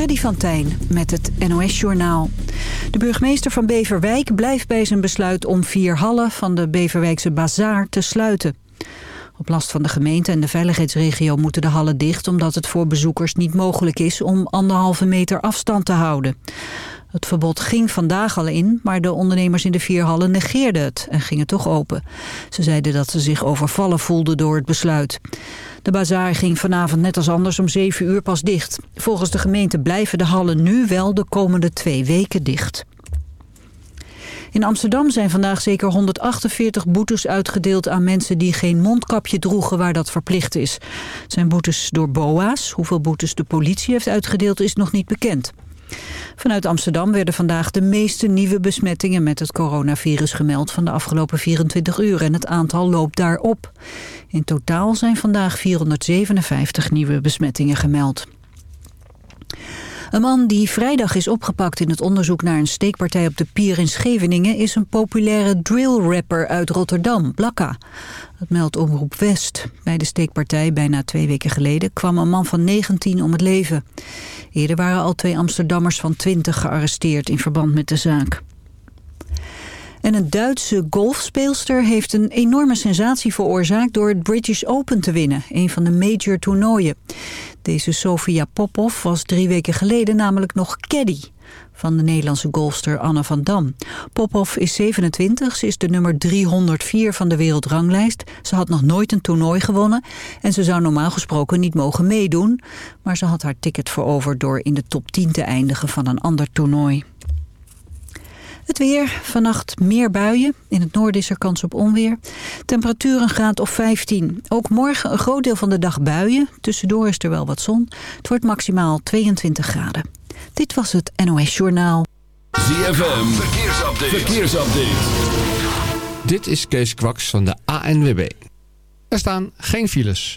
Freddy van Tijn met het NOS-journaal. De burgemeester van Beverwijk blijft bij zijn besluit om vier hallen van de Beverwijkse Bazaar te sluiten. Op last van de gemeente en de veiligheidsregio moeten de hallen dicht... omdat het voor bezoekers niet mogelijk is om anderhalve meter afstand te houden. Het verbod ging vandaag al in, maar de ondernemers in de vier hallen negeerden het en gingen toch open. Ze zeiden dat ze zich overvallen voelden door het besluit. De bazaar ging vanavond net als anders om 7 uur pas dicht. Volgens de gemeente blijven de hallen nu wel de komende twee weken dicht. In Amsterdam zijn vandaag zeker 148 boetes uitgedeeld aan mensen die geen mondkapje droegen waar dat verplicht is. Het zijn boetes door BOA's. Hoeveel boetes de politie heeft uitgedeeld is nog niet bekend. Vanuit Amsterdam werden vandaag de meeste nieuwe besmettingen met het coronavirus gemeld van de afgelopen 24 uur en het aantal loopt daarop. In totaal zijn vandaag 457 nieuwe besmettingen gemeld. Een man die vrijdag is opgepakt in het onderzoek naar een steekpartij op de pier in Scheveningen is een populaire drill-rapper uit Rotterdam, Blakka. Dat meldt Omroep West. Bij de steekpartij bijna twee weken geleden kwam een man van 19 om het leven. Eerder waren al twee Amsterdammers van 20 gearresteerd in verband met de zaak. En een Duitse golfspeelster heeft een enorme sensatie veroorzaakt... door het British Open te winnen, een van de major toernooien. Deze Sofia Popov was drie weken geleden namelijk nog caddy van de Nederlandse golfster Anne van Dam. Popov is 27, ze is de nummer 304 van de wereldranglijst. Ze had nog nooit een toernooi gewonnen en ze zou normaal gesproken niet mogen meedoen. Maar ze had haar ticket veroverd door in de top 10 te eindigen van een ander toernooi. Het weer, vannacht meer buien. In het noorden is er kans op onweer. Temperatuur een graad of 15. Ook morgen een groot deel van de dag buien. Tussendoor is er wel wat zon. Het wordt maximaal 22 graden. Dit was het NOS Journaal. ZFM, verkeersupdate. verkeersupdate. Dit is Kees Kwaks van de ANWB. Er staan geen files.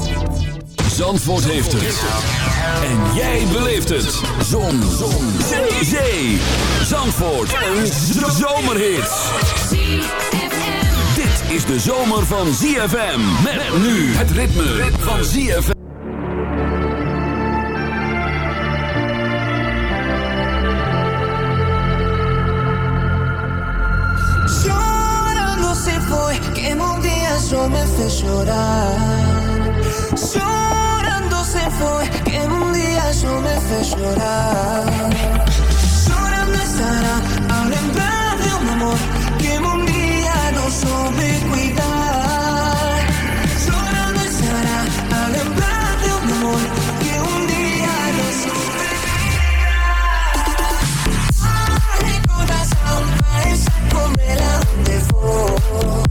Zandvoort heeft het. En jij beleeft het. Zon. Zon. Zee. Zee. Zandvoort. Een zomerhit. Dit is de zomer van ZFM. Met nu het ritme van ZFM. Chorando se foi, que um dia só me fez chorar. Llorando se fue, que un día yo me hice llorar. Llorando estará, ahora en paz amor, que un día no supe cuidar. Llorando estará, ahora en paz de un amor, que un día no supe cuidar. Ay, corazón, esa comela donde voy.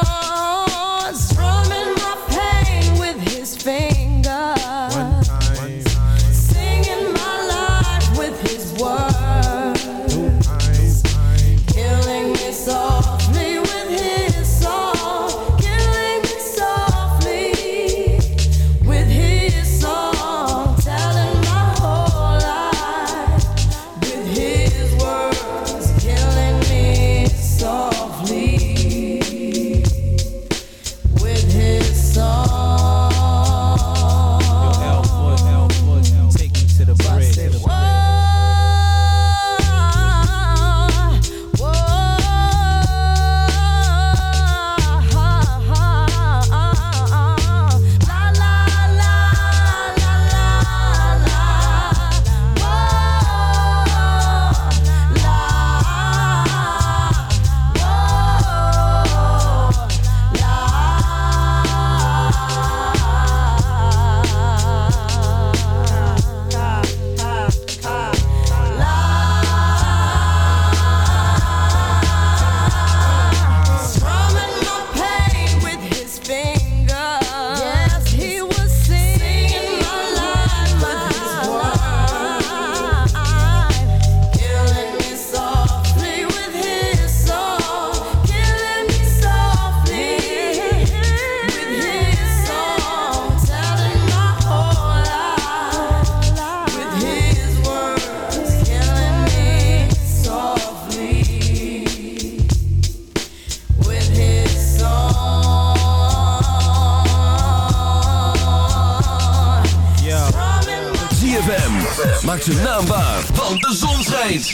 Maakt zijn naam waar, want de zon schijnt.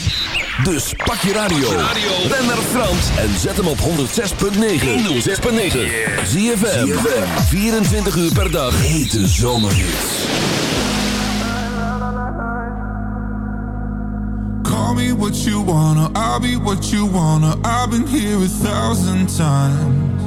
Dus pak je radio, ren naar Frans en zet hem op 106.9. 106.9. Zie je 24 uur per dag. Hete zomerhits. Call me what you wanna, I'll be what you wanna. I've been here a thousand times.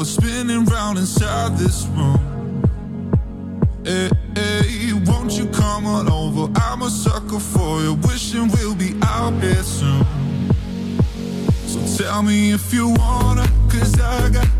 forever, spinning round inside this room. Hey, hey, won't you come on over? I'm a sucker for you, wishing we'll be out there soon. So tell me if you wanna, cause I got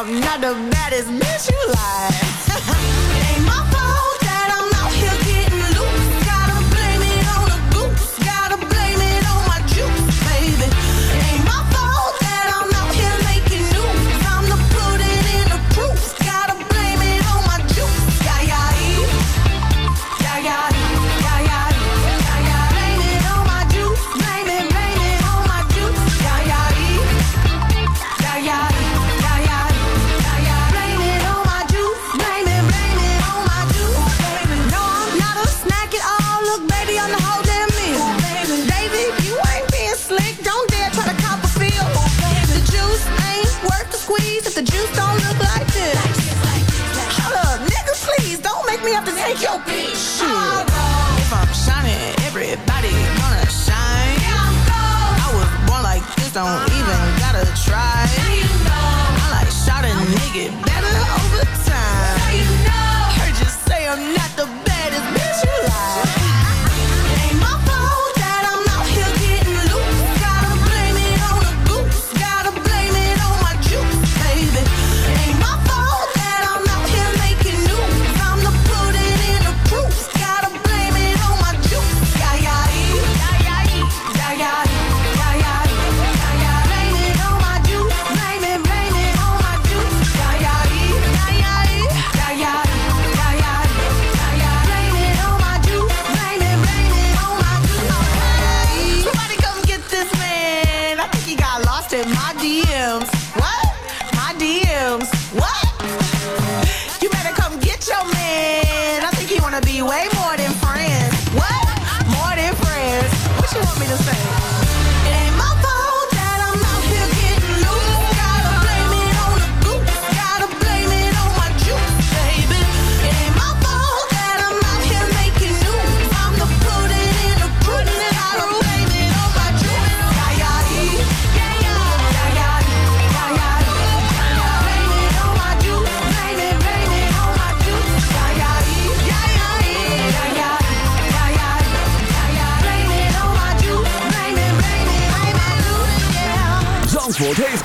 I'm not the baddest bitch you like. me to say?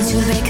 as you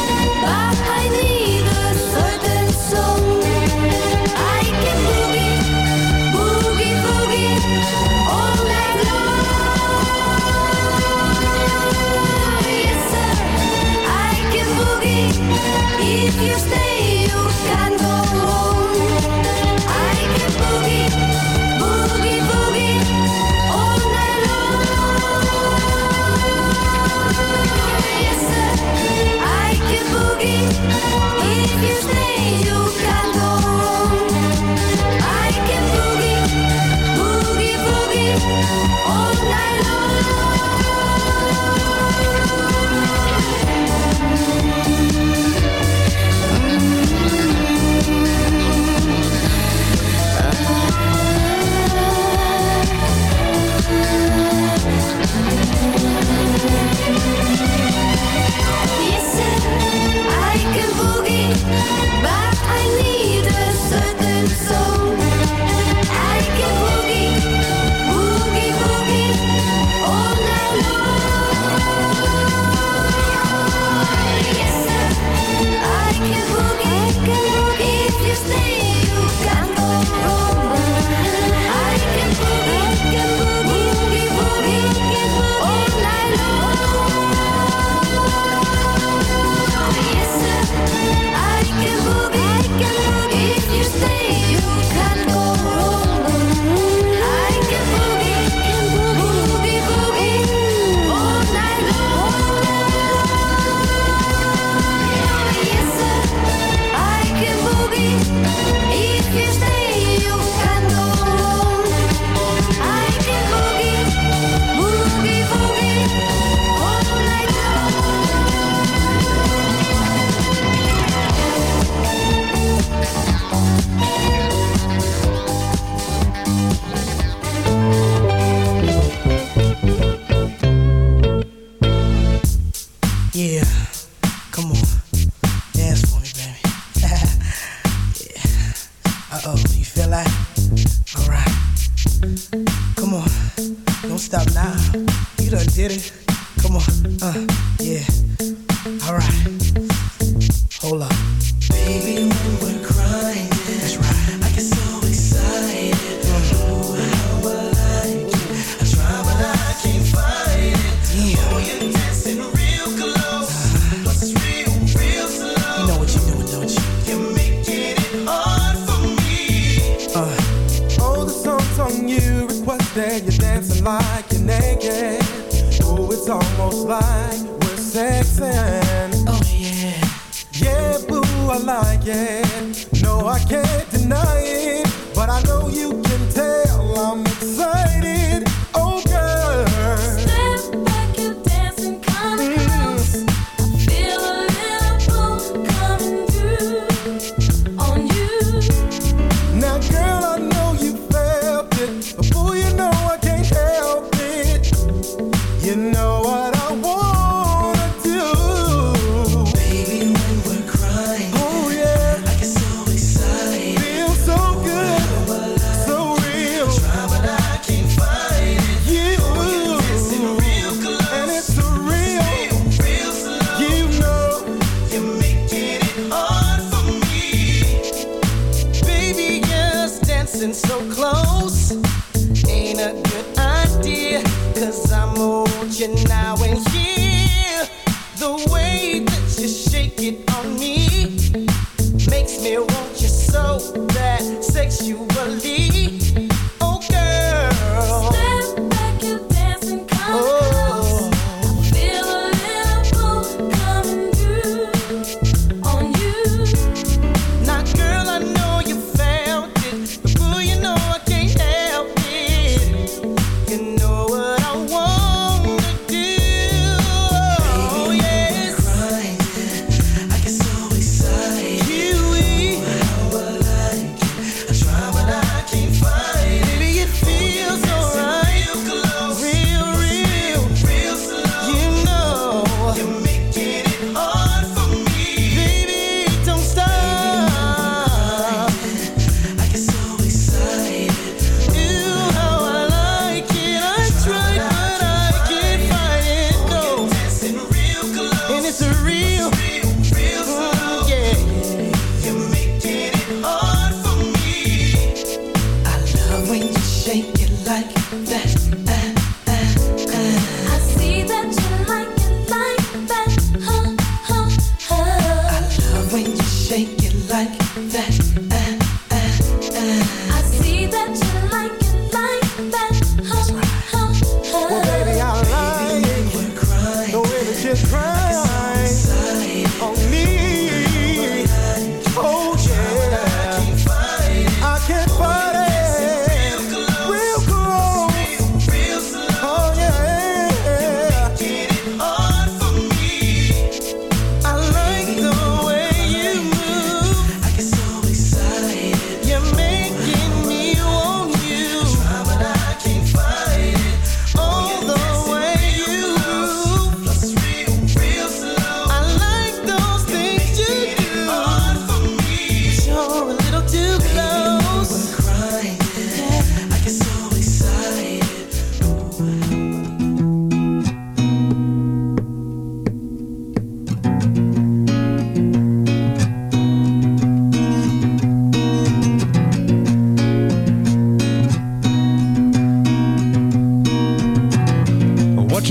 all night Yes, All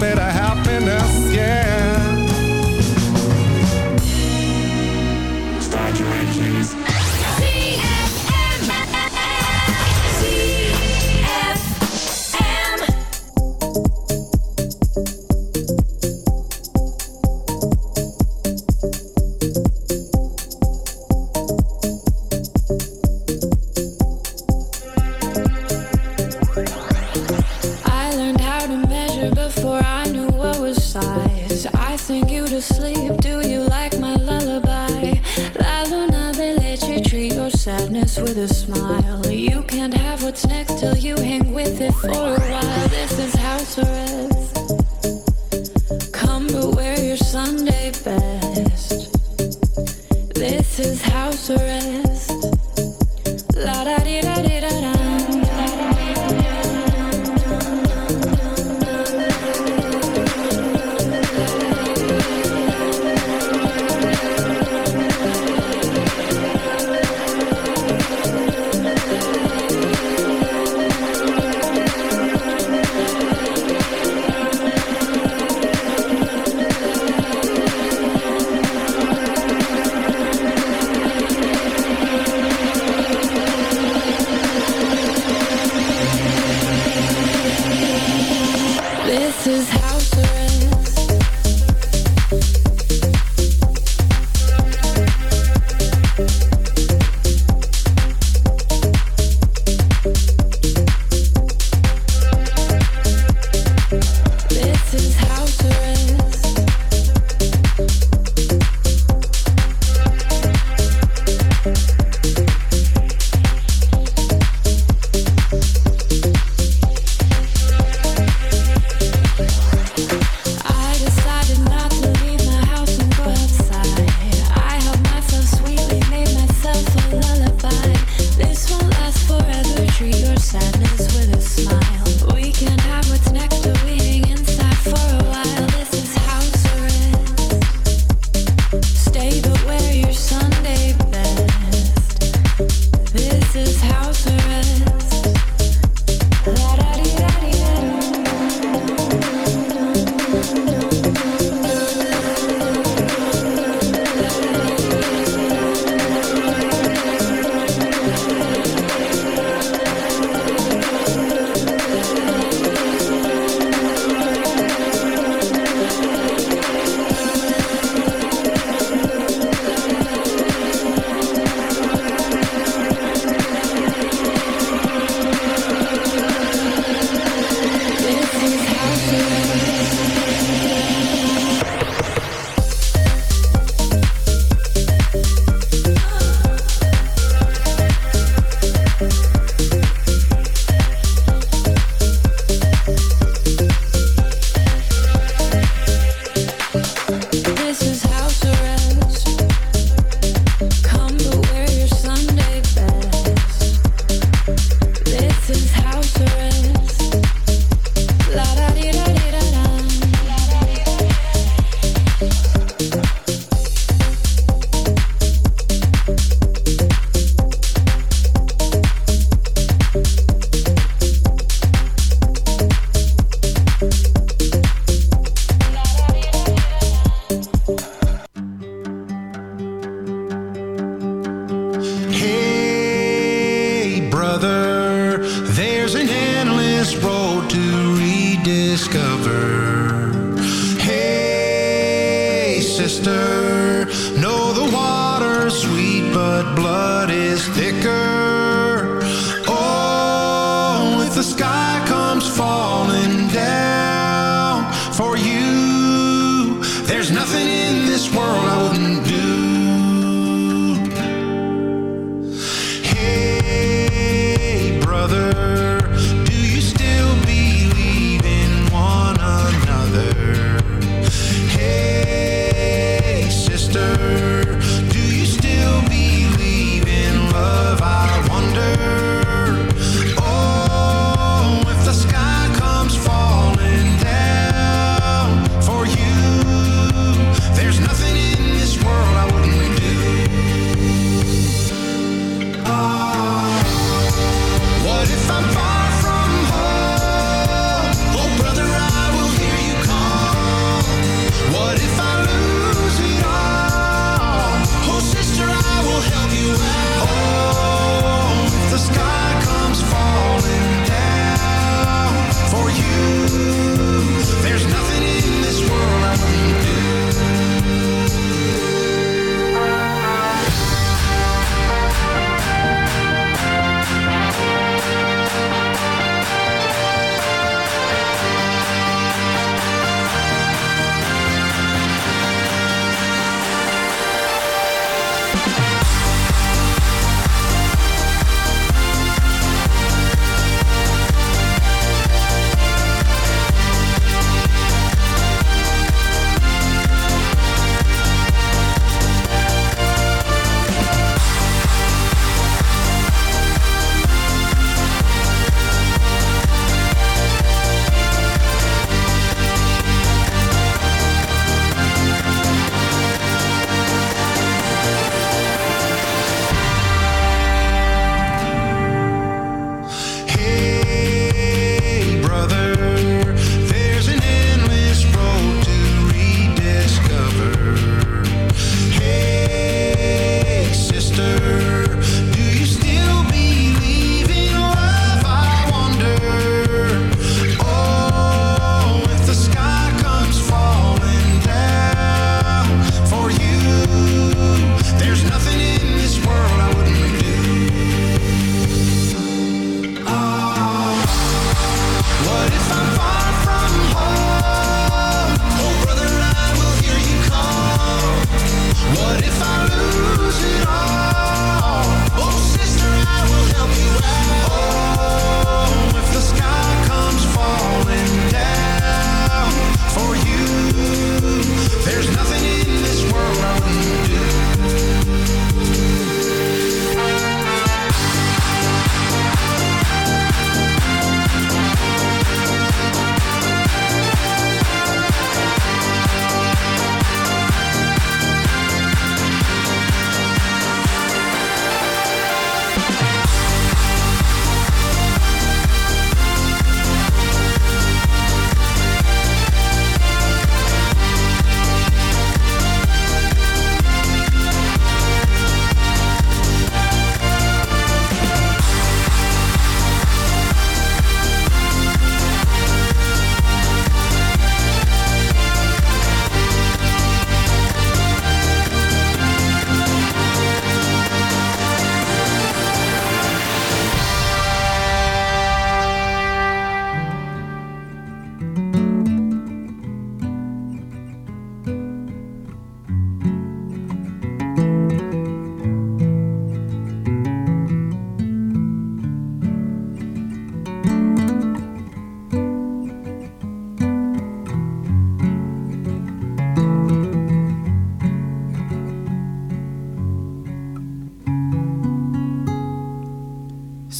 Bit of happiness, yeah. Start your engines.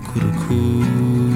cuckoo to coo.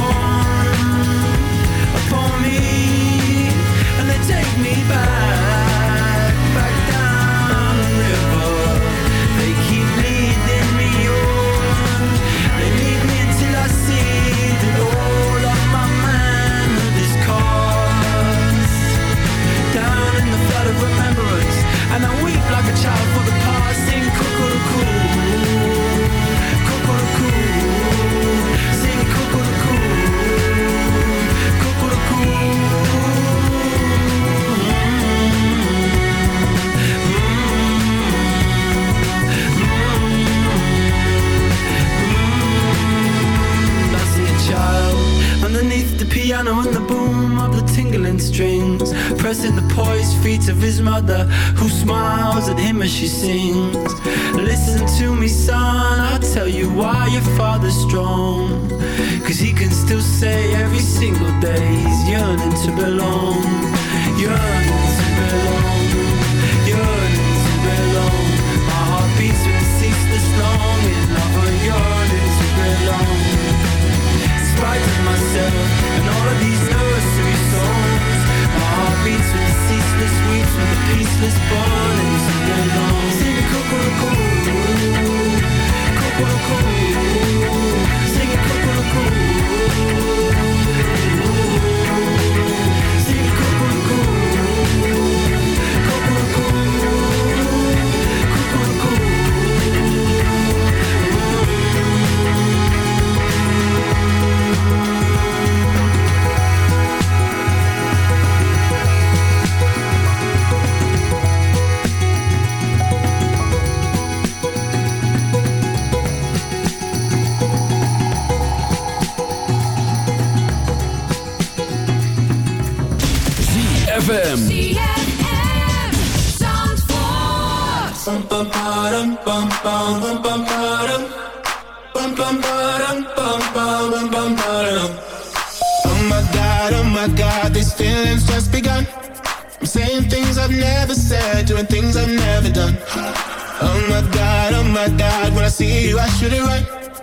bottom. Oh my god, oh my god, these feelings just begun. I'm saying things I've never said, doing things I've never done. Oh my god, oh my god, when I see you I should it right.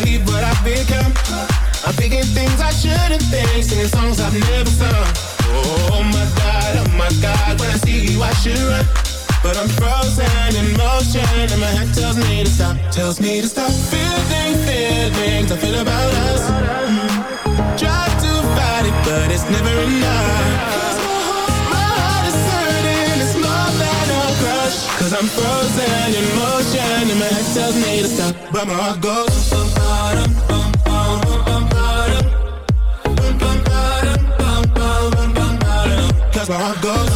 believe what I've become. I'm thinking things I shouldn't think, singing songs I've never sung. Oh my god, oh my god, when I see you I should run. But I'm frozen in motion and my head tells me to stop, tells me to stop. Feeling feelings I feel about us. Mm. Try to fight it, but it's never enough. Cause I'm frozen in motion and my head tells me to stop, but my heart goes. bum, bottom, bum, bum, bum, bum, bottom. Bum, bum, bottom, bum, bum, bum, bum, bottom. Cause my heart goes. bum, bottom,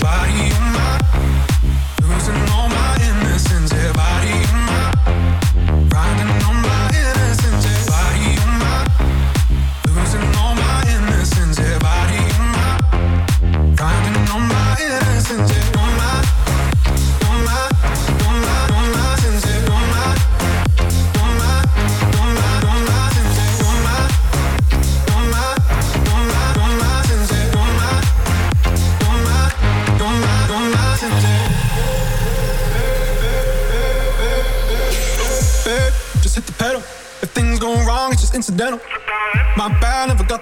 Bij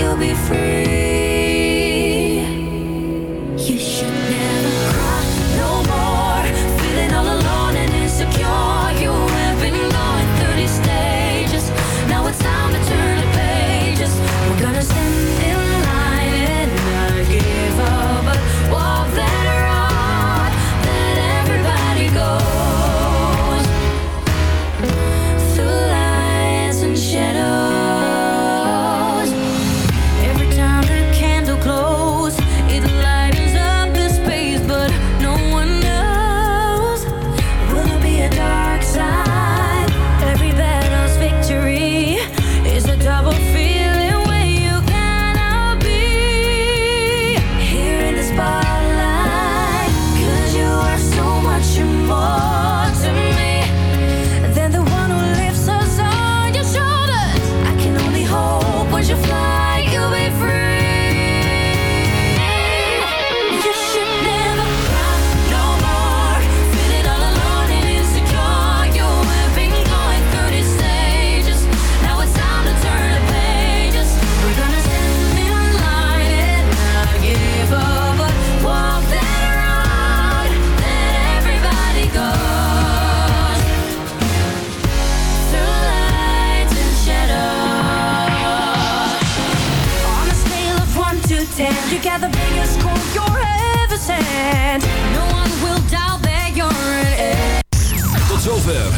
you'll be free.